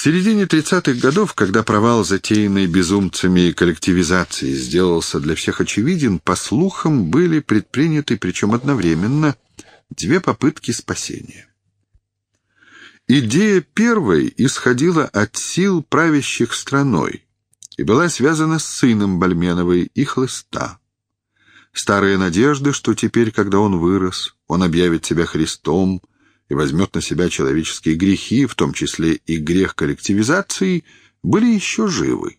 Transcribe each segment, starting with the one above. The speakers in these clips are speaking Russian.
В середине 30-х годов, когда провал затеянной безумцами коллективизации сделался для всех очевиден, по слухам были предприняты, причем одновременно, две попытки спасения. Идея первой исходила от сил правящих страной и была связана с сыном Бальменовой и Хлыста. Старые надежды, что теперь, когда он вырос, он объявит себя Христом и возьмет на себя человеческие грехи, в том числе и грех коллективизации, были еще живы.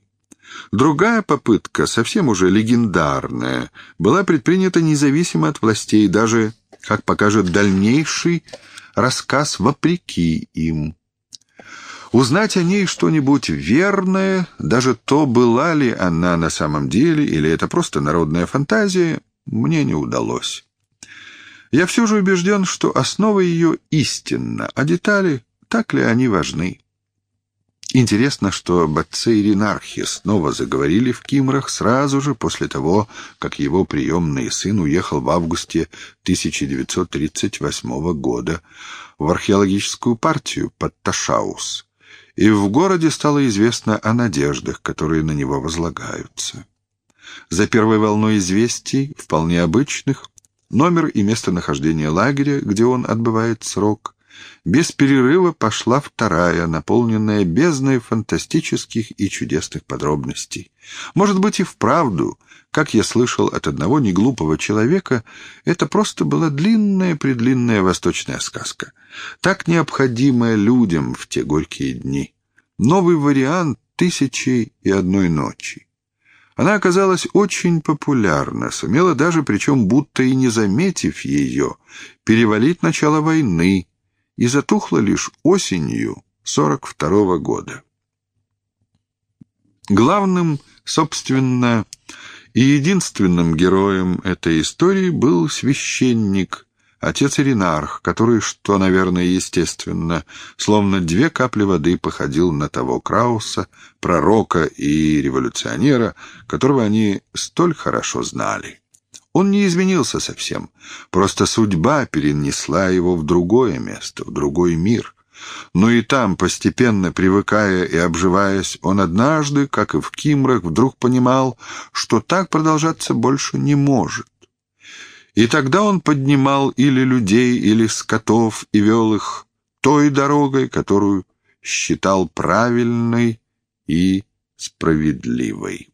Другая попытка, совсем уже легендарная, была предпринята независимо от властей, даже, как покажет дальнейший рассказ, вопреки им. Узнать о ней что-нибудь верное, даже то, была ли она на самом деле, или это просто народная фантазия, мне не удалось. Я все же убежден, что основа ее истинна, а детали, так ли они важны. Интересно, что Бацей и Ринархи снова заговорили в Кимрах сразу же после того, как его приемный сын уехал в августе 1938 года в археологическую партию под Ташаус, и в городе стало известно о надеждах, которые на него возлагаются. За первой волной известий, вполне обычных, номер и местонахождение лагеря, где он отбывает срок, без перерыва пошла вторая, наполненная бездной фантастических и чудесных подробностей. Может быть и вправду, как я слышал от одного неглупого человека, это просто была длинная-предлинная восточная сказка, так необходимая людям в те горькие дни. Новый вариант «Тысячи и одной ночи». Она оказалась очень популярна, сумела даже, причем будто и не заметив ее, перевалить начало войны и затухла лишь осенью 42 -го года. Главным, собственно, и единственным героем этой истории был священник Отец Иринарх, который, что, наверное, естественно, словно две капли воды походил на того Крауса, пророка и революционера, которого они столь хорошо знали. Он не изменился совсем, просто судьба перенесла его в другое место, в другой мир. Но и там, постепенно привыкая и обживаясь, он однажды, как и в Кимрах, вдруг понимал, что так продолжаться больше не может. И тогда он поднимал или людей, или скотов и вел их той дорогой, которую считал правильной и справедливой.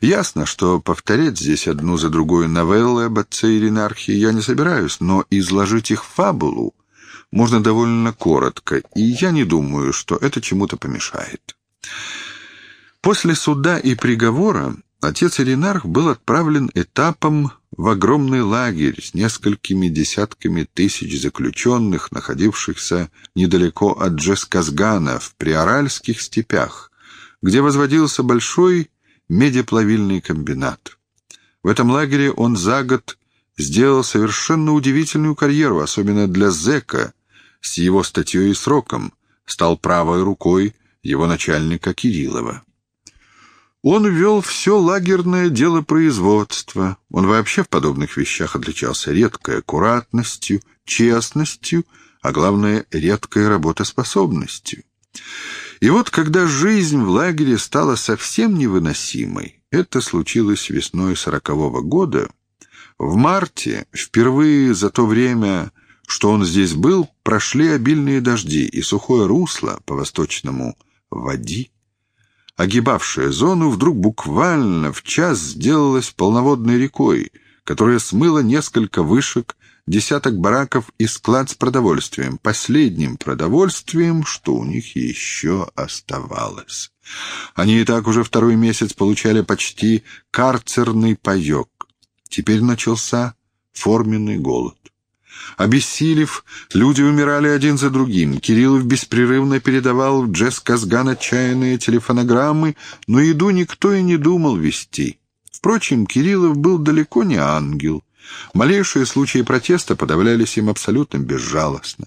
Ясно, что повторять здесь одну за другой новеллы об отце Иринархии я не собираюсь, но изложить их фабулу можно довольно коротко, и я не думаю, что это чему-то помешает. После суда и приговора Отец Иринарх был отправлен этапом в огромный лагерь с несколькими десятками тысяч заключенных, находившихся недалеко от Джесказгана в приоральских степях, где возводился большой медиплавильный комбинат. В этом лагере он за год сделал совершенно удивительную карьеру, особенно для зэка, с его статьей и сроком, стал правой рукой его начальника Кириллова. Он вел все лагерное дело производства. Он вообще в подобных вещах отличался редкой аккуратностью, честностью, а главное, редкой работоспособностью. И вот когда жизнь в лагере стала совсем невыносимой, это случилось весной сорокового года, в марте, впервые за то время, что он здесь был, прошли обильные дожди, и сухое русло по-восточному води огибавшая зону, вдруг буквально в час сделалась полноводной рекой, которая смыла несколько вышек, десяток бараков и склад с продовольствием, последним продовольствием, что у них еще оставалось. Они и так уже второй месяц получали почти карцерный паек. Теперь начался форменный голод. Обессилев, люди умирали один за другим. Кириллов беспрерывно передавал в Джесс Казган отчаянные телефонограммы, но еду никто и не думал вести. Впрочем, Кириллов был далеко не ангел. Малейшие случаи протеста подавлялись им абсолютно безжалостно.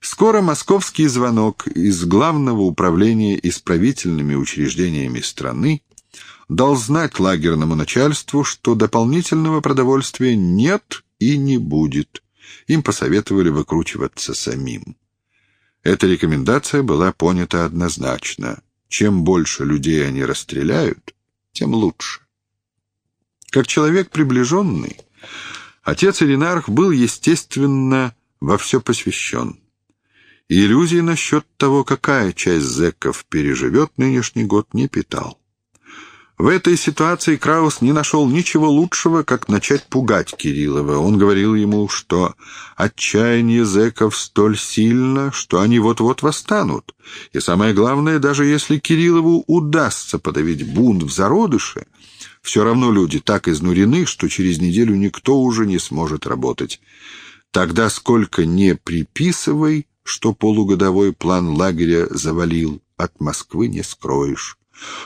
Скоро московский звонок из Главного управления исправительными учреждениями страны дал знать лагерному начальству, что дополнительного продовольствия нет и не будет им посоветовали выкручиваться самим. Эта рекомендация была понята однозначно. Чем больше людей они расстреляют, тем лучше. Как человек приближенный, отец Иринарх был, естественно, во все посвящен. Иллюзий насчет того, какая часть зэков переживет нынешний год, не питал. В этой ситуации Краус не нашел ничего лучшего, как начать пугать Кириллова. Он говорил ему, что отчаяние зэков столь сильно, что они вот-вот восстанут. И самое главное, даже если Кириллову удастся подавить бунт в зародыше, все равно люди так изнурены, что через неделю никто уже не сможет работать. Тогда сколько не приписывай, что полугодовой план лагеря завалил, от Москвы не скроешь.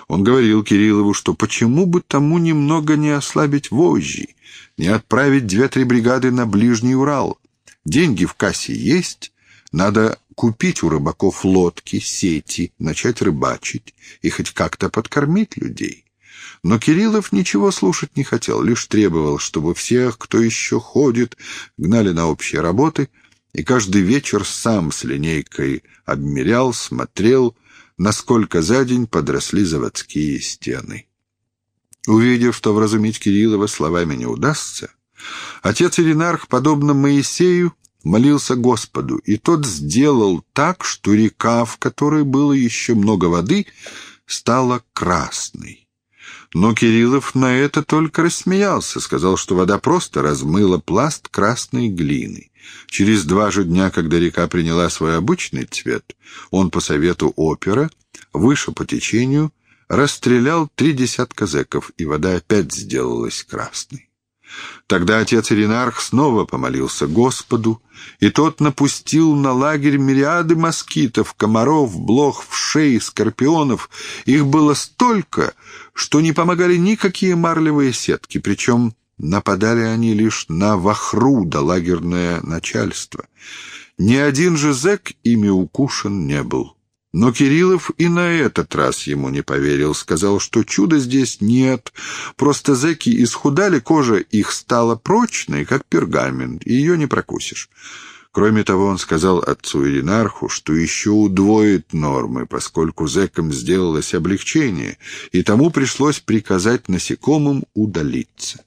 Он говорил Кириллову, что почему бы тому немного не ослабить вожжи, не отправить две-три бригады на Ближний Урал. Деньги в кассе есть, надо купить у рыбаков лодки, сети, начать рыбачить и хоть как-то подкормить людей. Но Кириллов ничего слушать не хотел, лишь требовал, чтобы всех, кто еще ходит, гнали на общие работы, и каждый вечер сам с линейкой обмерял, смотрел, насколько за день подросли заводские стены. Увидев, что вразумить Кириллова словами не удастся, отец Иринарх, подобно Моисею, молился Господу, и тот сделал так, что река, в которой было еще много воды, стала красной. Но Кириллов на это только рассмеялся, сказал, что вода просто размыла пласт красной глины. Через два же дня, когда река приняла свой обычный цвет, он по совету опера, выше по течению, расстрелял три десятка зэков, и вода опять сделалась красной. Тогда отец Иринарх снова помолился Господу, и тот напустил на лагерь мириады москитов, комаров, блох, вшей, скорпионов. Их было столько, что не помогали никакие марлевые сетки, причем нападали они лишь на вахру да лагерное начальство. Ни один же зэк ими укушен не был. Но Кириллов и на этот раз ему не поверил, сказал, что чуда здесь нет, просто зэки исхудали, кожа их стала прочной, как пергамент, и ее не прокусишь. Кроме того, он сказал отцу Иринарху, что еще удвоит нормы, поскольку зэкам сделалось облегчение, и тому пришлось приказать насекомым удалиться.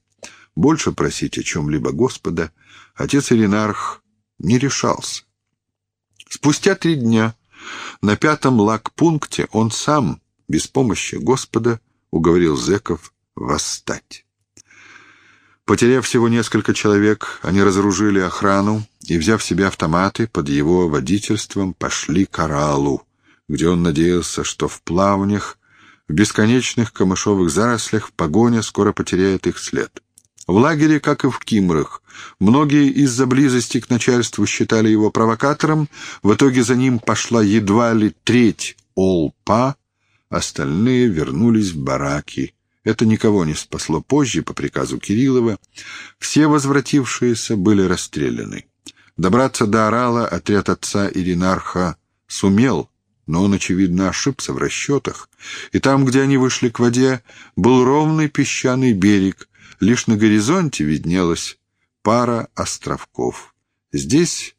Больше просить о чем-либо Господа отец Иринарх не решался. Спустя три дня на пятом лагпункте он сам, без помощи Господа, уговорил зэков восстать. Потеряв всего несколько человек, они разоружили охрану и, взяв себе автоматы, под его водительством пошли к Оралу, где он надеялся, что в плавнях, в бесконечных камышовых зарослях погоня скоро потеряет их след. В лагере, как и в Кимрах, многие из-за близости к начальству считали его провокатором, в итоге за ним пошла едва ли треть Олпа, остальные вернулись в бараки. Это никого не спасло позже, по приказу Кириллова. Все возвратившиеся были расстреляны. Добраться до Орала отряд отца Иринарха сумел, но он, очевидно, ошибся в расчетах, и там, где они вышли к воде, был ровный песчаный берег, Лишь на горизонте виднелась пара островков. Здесь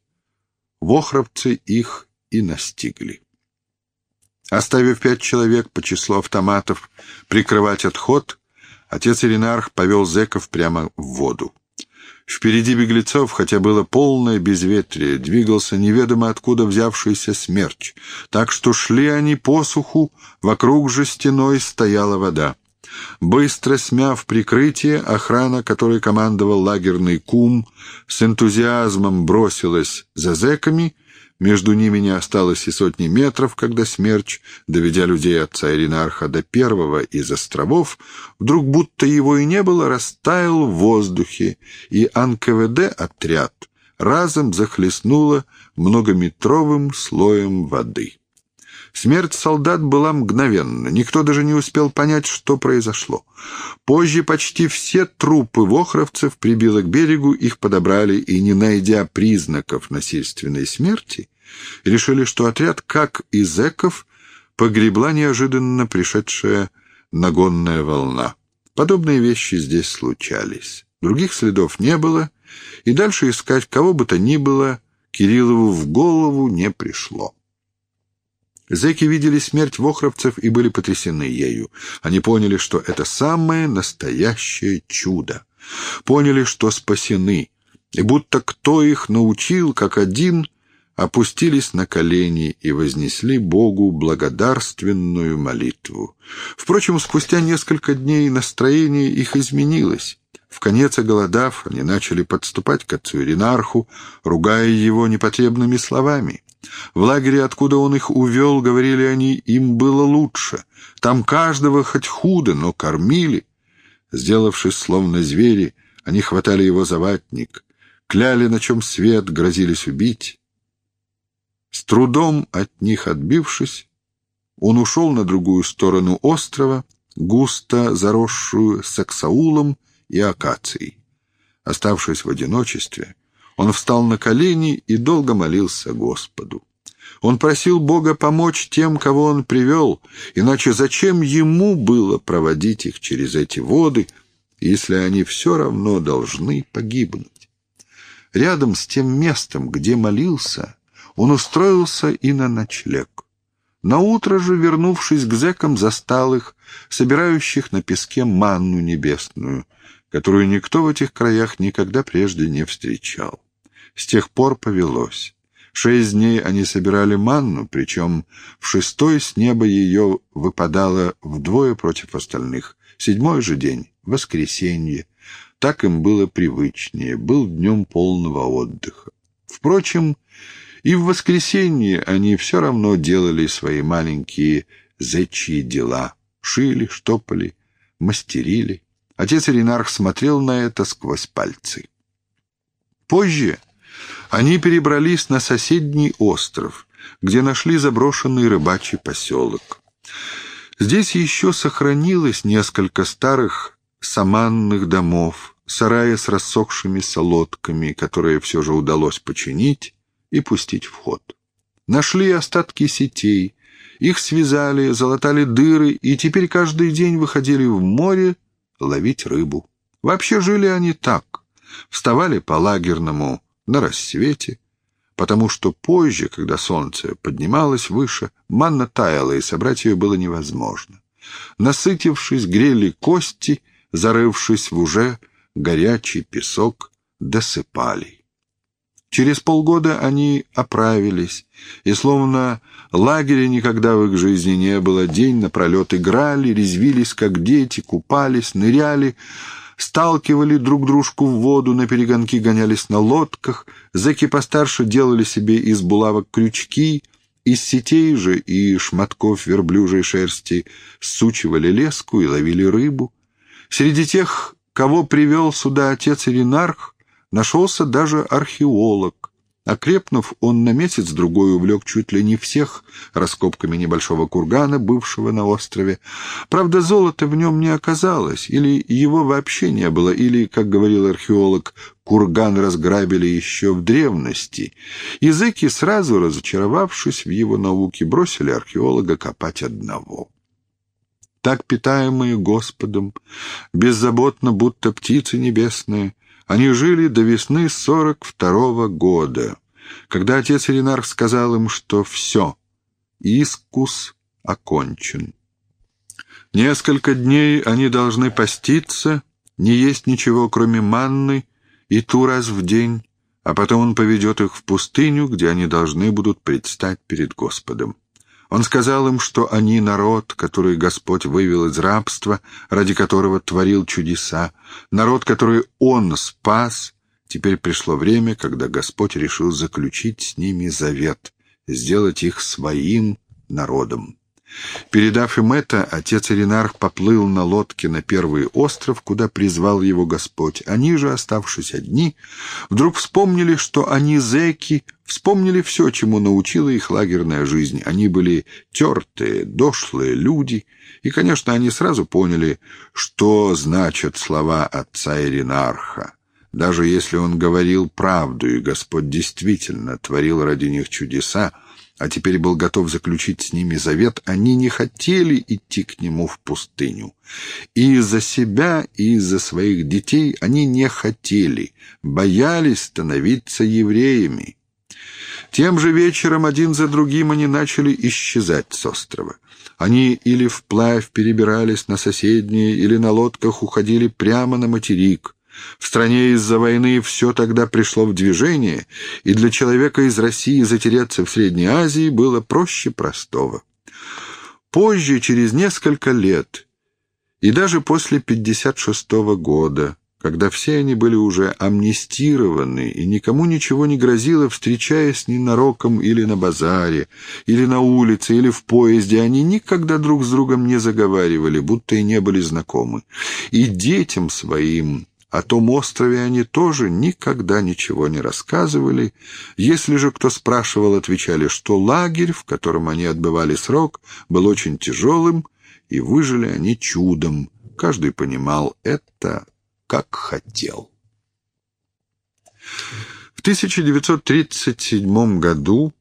вохровцы их и настигли. Оставив пять человек по числу автоматов прикрывать отход, отец Иринарх повел зэков прямо в воду. Впереди беглецов, хотя было полное безветрие, двигался неведомо откуда взявшийся смерч, так что шли они по суху, вокруг же стеной стояла вода. Быстро смяв прикрытие, охрана, которой командовал лагерный кум, с энтузиазмом бросилась за зэками. Между ними не осталось и сотни метров, когда смерч, доведя людей отца Иринарха до первого из островов, вдруг будто его и не было, растаял в воздухе, и НКВД-отряд разом захлестнуло многометровым слоем воды. Смерть солдат была мгновенна, никто даже не успел понять, что произошло. Позже почти все трупы вохровцев прибило к берегу, их подобрали и, не найдя признаков насильственной смерти, решили, что отряд, как и зэков, погребла неожиданно пришедшая нагонная волна. Подобные вещи здесь случались. Других следов не было, и дальше искать кого бы то ни было Кириллову в голову не пришло. Зэки видели смерть вохровцев и были потрясены ею. Они поняли, что это самое настоящее чудо. Поняли, что спасены. И будто кто их научил, как один, опустились на колени и вознесли Богу благодарственную молитву. Впрочем, спустя несколько дней настроение их изменилось. В конец оголодав, они начали подступать к отцу Иринарху, ругая его непотребными словами. В лагере, откуда он их увел, говорили они, им было лучше. Там каждого хоть худо, но кормили. Сделавшись словно звери, они хватали его за ватник, кляли, на чем свет, грозились убить. С трудом от них отбившись, он ушел на другую сторону острова, густо заросшую саксаулом и акацией. Оставшись в одиночестве, он встал на колени и долго молился Господу. Он просил Бога помочь тем, кого он привел, иначе зачем ему было проводить их через эти воды, если они все равно должны погибнуть? Рядом с тем местом, где молился, он устроился и на ночлег. Наутро же, вернувшись к зэкам, застал их, собирающих на песке манну небесную, которую никто в этих краях никогда прежде не встречал. С тех пор повелось. Шесть дней они собирали манну, причем в шестой с неба ее выпадало вдвое против остальных. Седьмой же день — воскресенье. Так им было привычнее, был днем полного отдыха. Впрочем, и в воскресенье они все равно делали свои маленькие зечьи дела. Шили, штопали, мастерили. Отец Ренарх смотрел на это сквозь пальцы. Позже они перебрались на соседний остров, где нашли заброшенный рыбачий поселок. Здесь еще сохранилось несколько старых саманных домов, сараи с рассохшимися лодками, которые все же удалось починить и пустить в ход. Нашли остатки сетей, их связали, залатали дыры и теперь каждый день выходили в море ловить рыбу. Вообще жили они так. Вставали по-лагерному на рассвете, потому что позже, когда солнце поднималось выше, манна таяла, и собрать ее было невозможно. Насытившись, грели кости, зарывшись в уже горячий песок, досыпали. Через полгода они оправились, и словно лагеря никогда в их жизни не было, день напролет играли, резвились, как дети, купались, ныряли, сталкивали друг дружку в воду, на перегонки гонялись на лодках, зэки постарше делали себе из булавок крючки, из сетей же и шматков верблюжьей шерсти сучивали леску и ловили рыбу. Среди тех, кого привел сюда отец Иринарх, Нашелся даже археолог. Окрепнув, он на месяц-другой увлек чуть ли не всех раскопками небольшого кургана, бывшего на острове. Правда, золота в нем не оказалось, или его вообще не было, или, как говорил археолог, курган разграбили еще в древности. Языки, сразу разочаровавшись в его науке, бросили археолога копать одного. Так питаемые Господом, беззаботно, будто птицы небесные, они жили до весны сорок второго года, когда отец Иринарх сказал им, что все, искус окончен. Несколько дней они должны поститься, не есть ничего, кроме манны, и ту раз в день, а потом он поведет их в пустыню, где они должны будут предстать перед Господом. Он сказал им, что они народ, который Господь вывел из рабства, ради которого творил чудеса, народ, который Он спас. Теперь пришло время, когда Господь решил заключить с ними завет, сделать их своим народом. Передав им это, отец Иринарх поплыл на лодке на первый остров, куда призвал его Господь. Они же, оставшись одни, вдруг вспомнили, что они зэки, вспомнили все, чему научила их лагерная жизнь. Они были тертые, дошлые люди, и, конечно, они сразу поняли, что значат слова отца Иринарха. Даже если он говорил правду, и Господь действительно творил ради них чудеса, а теперь был готов заключить с ними завет, они не хотели идти к нему в пустыню. И из-за себя, и из-за своих детей они не хотели, боялись становиться евреями. Тем же вечером один за другим они начали исчезать с острова. Они или вплавь перебирались на соседние, или на лодках уходили прямо на материк. В стране из-за войны все тогда пришло в движение, и для человека из России затеряться в Средней Азии было проще простого. Позже, через несколько лет, и даже после 56 -го года, когда все они были уже амнистированы и никому ничего не грозило, встречаясь ненароком или на базаре, или на улице, или в поезде, они никогда друг с другом не заговаривали, будто и не были знакомы. И детям своим о том острове они тоже никогда ничего не рассказывали. Если же кто спрашивал, отвечали, что лагерь, в котором они отбывали срок, был очень тяжелым, и выжили они чудом. Каждый понимал это, как хотел. В 1937 году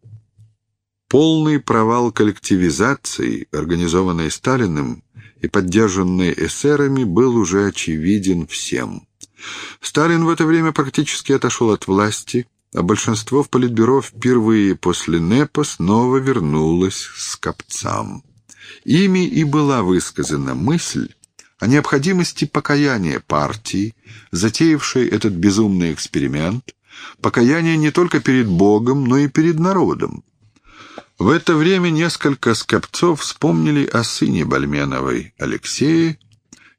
полный провал коллективизации, организованной Сталиным и поддержанной эсерами, был уже очевиден всем. Сталин в это время практически отошел от власти, а большинство в Политбюро впервые после НЭПа снова вернулось с копцам. Ими и была высказана мысль о необходимости покаяния партии, затеявшей этот безумный эксперимент, покаяния не только перед Богом, но и перед народом. В это время несколько скопцов вспомнили о сыне Бальменовой, Алексее,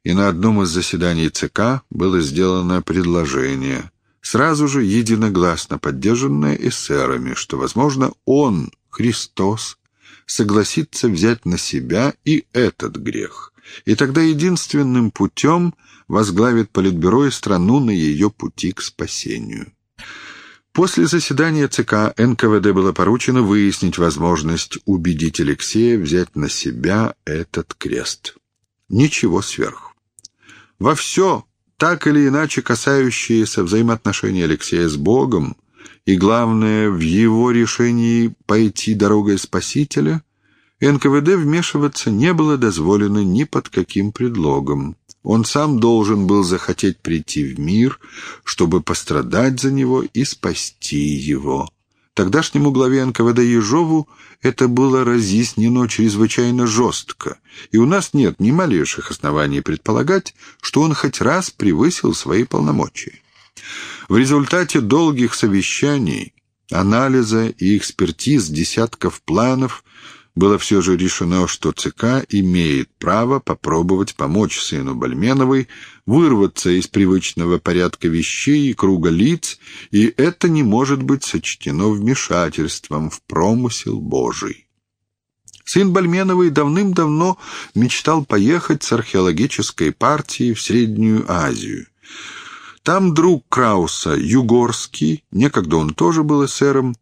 и на одном из заседаний ЦК было сделано предложение, сразу же единогласно поддержанное эсерами, что, возможно, он, Христос, согласится взять на себя и этот грех, и тогда единственным путем возглавит Политбюро и страну на ее пути к спасению. После заседания ЦК НКВД было поручено выяснить возможность убедить Алексея взять на себя этот крест. Ничего сверху. Во все, так или иначе касающееся взаимоотношений Алексея с Богом, и, главное, в его решении пойти дорогой Спасителя, НКВД вмешиваться не было дозволено ни под каким предлогом. Он сам должен был захотеть прийти в мир, чтобы пострадать за него и спасти его. Тогдашнему главе НКВД Ежову это было разъяснено чрезвычайно жестко, и у нас нет ни малейших оснований предполагать, что он хоть раз превысил свои полномочия. В результате долгих совещаний, анализа и экспертиз десятков планов было все же решено, что ЦК имеет право попробовать помочь сыну Бальменовой вырваться из привычного порядка вещей и круга лиц, и это не может быть сочтено вмешательством в промысел Божий. Сын Бальменовой давным-давно мечтал поехать с археологической партией в Среднюю Азию. Там друг Крауса, Югорский, некогда он тоже был эсером,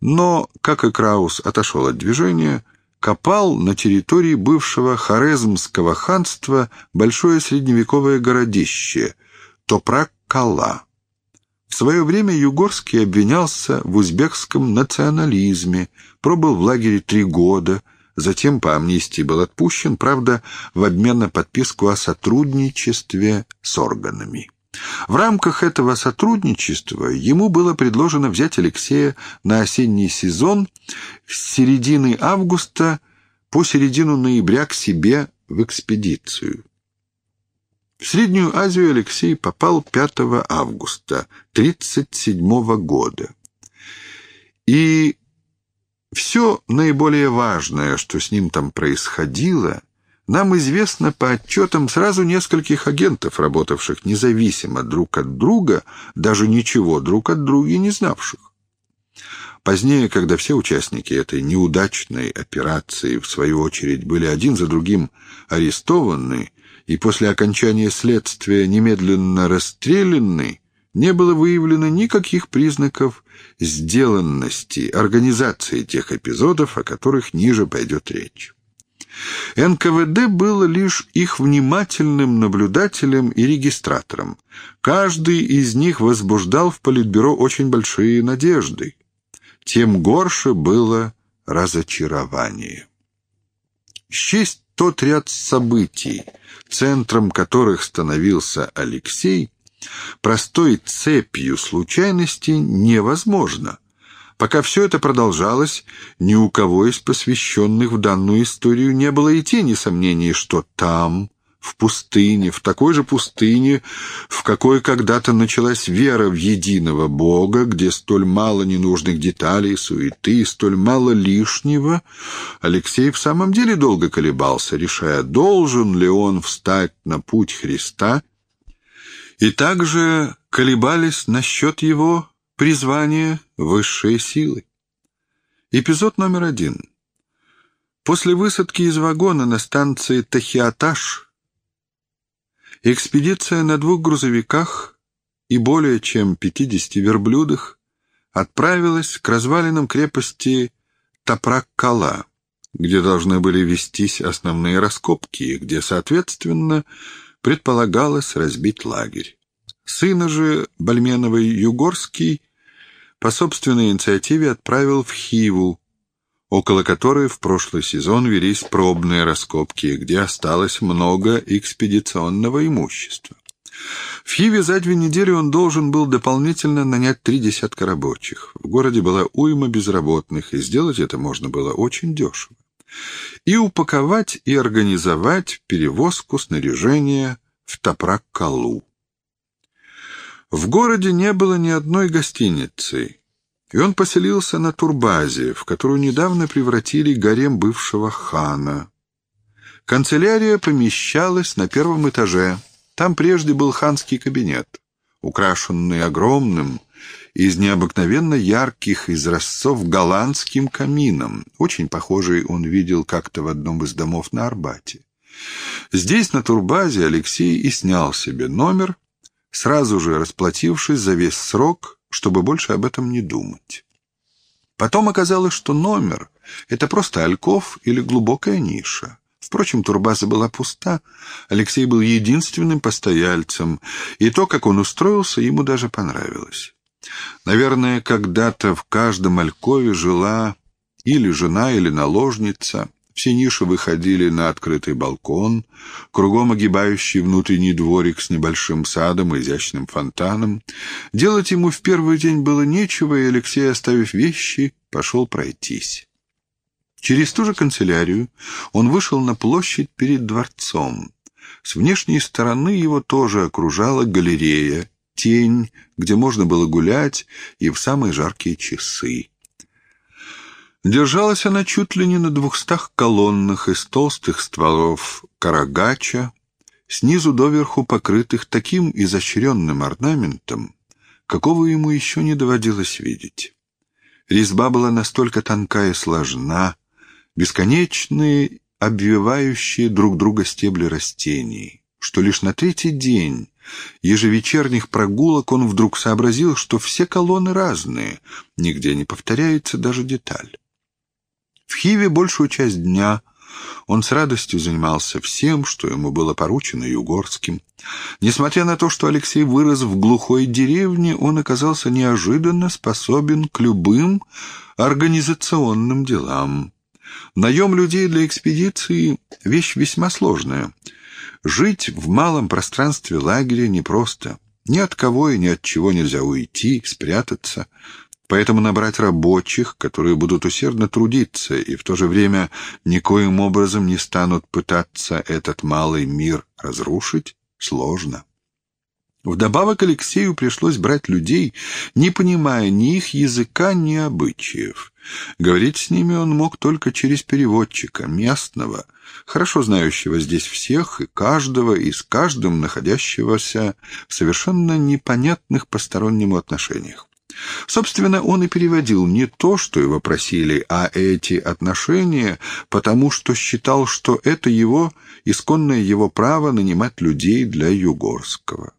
но, как и Краус, отошел от движения, копал на территории бывшего Хорезмского ханства большое средневековое городище Топрак-Кала. В свое время Югорский обвинялся в узбекском национализме, пробыл в лагере три года, затем по амнистии был отпущен, правда, в обмен на подписку о сотрудничестве с органами. В рамках этого сотрудничества ему было предложено взять Алексея на осенний сезон с середины августа по середину ноября к себе в экспедицию. В Среднюю Азию Алексей попал 5 августа 1937 года. И все наиболее важное, что с ним там происходило, нам известно по отчетам сразу нескольких агентов, работавших независимо друг от друга, даже ничего друг от друга не знавших. Позднее, когда все участники этой неудачной операции, в свою очередь, были один за другим арестованы и после окончания следствия немедленно расстреляны, не было выявлено никаких признаков сделанности организации тех эпизодов, о которых ниже пойдет речь. НКВД было лишь их внимательным наблюдателем и регистратором. Каждый из них возбуждал в Политбюро очень большие надежды. Тем горше было разочарование. Счесть тот ряд событий, центром которых становился Алексей, простой цепью случайностей невозможно – Пока все это продолжалось, ни у кого из посвященных в данную историю не было и тени сомнений, что там, в пустыне, в такой же пустыне, в какой когда-то началась вера в единого Бога, где столь мало ненужных деталей, суеты, столь мало лишнего, Алексей в самом деле долго колебался, решая, должен ли он встать на путь Христа, и также колебались насчет его призвания высшей силы. Эпизод номер один. После высадки из вагона на станции Тахиаташ экспедиция на двух грузовиках и более чем 50 верблюдах отправилась к развалинам крепости Тапрак-Кала, где должны были вестись основные раскопки и где, соответственно, предполагалось разбить лагерь. Сына же Бальменовой Югорский по собственной инициативе отправил в Хиву, около которой в прошлый сезон велись пробные раскопки, где осталось много экспедиционного имущества. В Хиве за две недели он должен был дополнительно нанять три десятка рабочих. В городе была уйма безработных, и сделать это можно было очень дешево. И упаковать и организовать перевозку снаряжения в Тапрак-Калу. В городе не было ни одной гостиницы, и он поселился на турбазе, в которую недавно превратили гарем бывшего хана. Канцелярия помещалась на первом этаже. Там прежде был ханский кабинет, украшенный огромным, из необыкновенно ярких изразцов голландским камином. Очень похожий он видел как-то в одном из домов на Арбате. Здесь, на турбазе, Алексей и снял себе номер, сразу же расплатившись за весь срок, чтобы больше об этом не думать. Потом оказалось, что номер — это просто альков или глубокая ниша. Впрочем, турбаза была пуста, Алексей был единственным постояльцем, и то, как он устроился, ему даже понравилось. Наверное, когда-то в каждом алькове жила или жена, или наложница, все ниши выходили на открытый балкон, кругом огибающий внутренний дворик с небольшим садом и изящным фонтаном. Делать ему в первый день было нечего, и Алексей, оставив вещи, пошел пройтись. Через ту же канцелярию он вышел на площадь перед дворцом. С внешней стороны его тоже окружала галерея, тень, где можно было гулять и в самые жаркие часы. Держалась она чуть ли не на двухстах колоннах из толстых стволов карагача, снизу доверху покрытых таким изощренным орнаментом, какого ему еще не доводилось видеть. Резьба была настолько тонка и сложна, бесконечные, обвивающие друг друга стебли растений, что лишь на третий день ежевечерних прогулок он вдруг сообразил, что все колонны разные, нигде не повторяется даже деталь. В Хиве большую часть дня он с радостью занимался всем, что ему было поручено Югорским. Несмотря на то, что Алексей вырос в глухой деревне, он оказался неожиданно способен к любым организационным делам. Наем людей для экспедиции — вещь весьма сложная. Жить в малом пространстве лагеря непросто. Ни от кого и ни от чего нельзя уйти, спрятаться. Поэтому набрать рабочих, которые будут усердно трудиться и в то же время никоим образом не станут пытаться этот малый мир разрушить, сложно. Вдобавок Алексею пришлось брать людей, не понимая ни их языка, ни обычаев. Говорить с ними он мог только через переводчика, местного, хорошо знающего здесь всех и каждого, и с каждым находящегося в совершенно непонятных постороннему отношениях. Собственно, он и переводил не то, что его просили, а эти отношения, потому что считал, что это его, исконное его право нанимать людей для Югорского.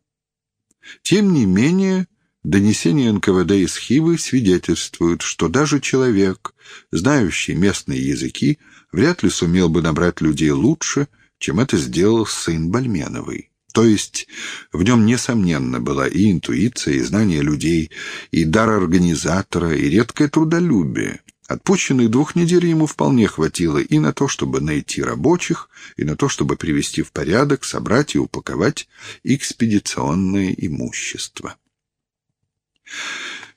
Тем не менее, донесения НКВД из Хивы свидетельствуют, что даже человек, знающий местные языки, вряд ли сумел бы набрать людей лучше, чем это сделал сын Бальменовой. То есть в нем, несомненно, была и интуиция, и знание людей, и дар организатора, и редкое трудолюбие. Отпущенных двух недель ему вполне хватило и на то, чтобы найти рабочих, и на то, чтобы привести в порядок, собрать и упаковать экспедиционное имущество.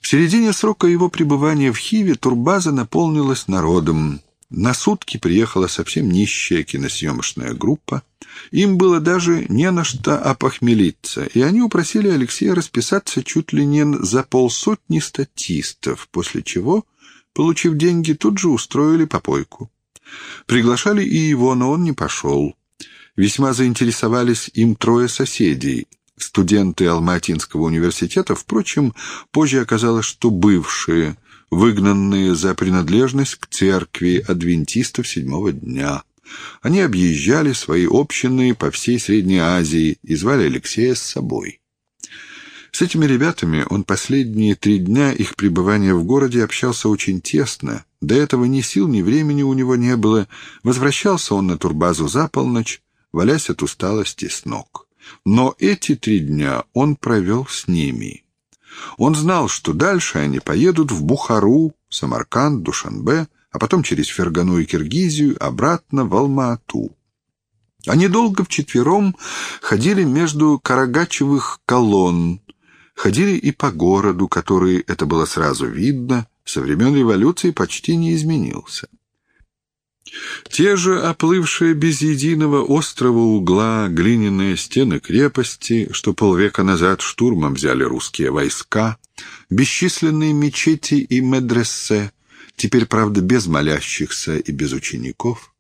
В середине срока его пребывания в Хиве турбаза наполнилась народом. На сутки приехала совсем нищая киносъемочная группа. Им было даже не на что опохмелиться, и они упросили Алексея расписаться чуть ли не за полсотни статистов, после чего, получив деньги, тут же устроили попойку. Приглашали и его, но он не пошел. Весьма заинтересовались им трое соседей, студенты Алматинского университета, впрочем, позже оказалось, что бывшие – выгнанные за принадлежность к церкви адвентистов седьмого дня. Они объезжали свои общины по всей Средней Азии и звали Алексея с собой. С этими ребятами он последние три дня их пребывания в городе общался очень тесно. До этого ни сил, ни времени у него не было. Возвращался он на турбазу за полночь, валясь от усталости с ног. Но эти три дня он провел с ними. Он знал, что дальше они поедут в Бухару, Самарканд, Душанбе, а потом через Фергану и Киргизию обратно в Алма-Ату. Они долго вчетвером ходили между Карагачевых колонн, ходили и по городу, который, это было сразу видно, со времен революции почти не изменился. Те же оплывшие без единого острого угла глиняные стены крепости, что полвека назад штурмом взяли русские войска, бесчисленные мечети и медресе, теперь, правда, без молящихся и без учеников.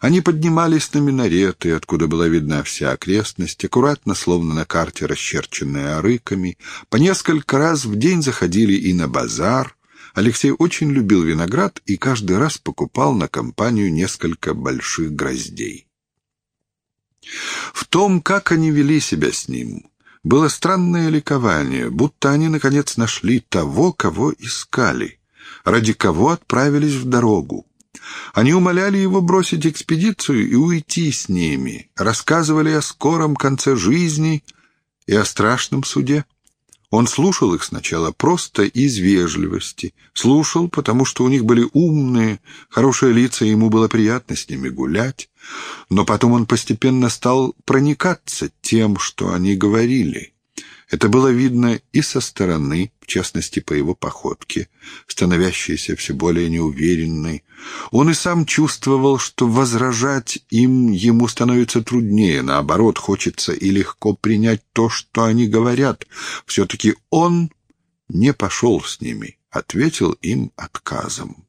Они поднимались на минареты, откуда была видна вся окрестность, аккуратно, словно на карте, расчерченная арыками, по несколько раз в день заходили и на базар, Алексей очень любил виноград и каждый раз покупал на компанию несколько больших гроздей. В том, как они вели себя с ним, было странное ликование, будто они, наконец, нашли того, кого искали, ради кого отправились в дорогу. Они умоляли его бросить экспедицию и уйти с ними, рассказывали о скором конце жизни и о страшном суде. Он слушал их сначала просто из вежливости. Слушал, потому что у них были умные, хорошие лица, и ему было приятно с ними гулять. Но потом он постепенно стал проникаться тем, что они говорили. Это было видно и со стороны, в частности, по его походке, становящейся все более неуверенной. Он и сам чувствовал, что возражать им ему становится труднее, наоборот, хочется и легко принять то, что они говорят. Все-таки он не пошел с ними, ответил им отказом.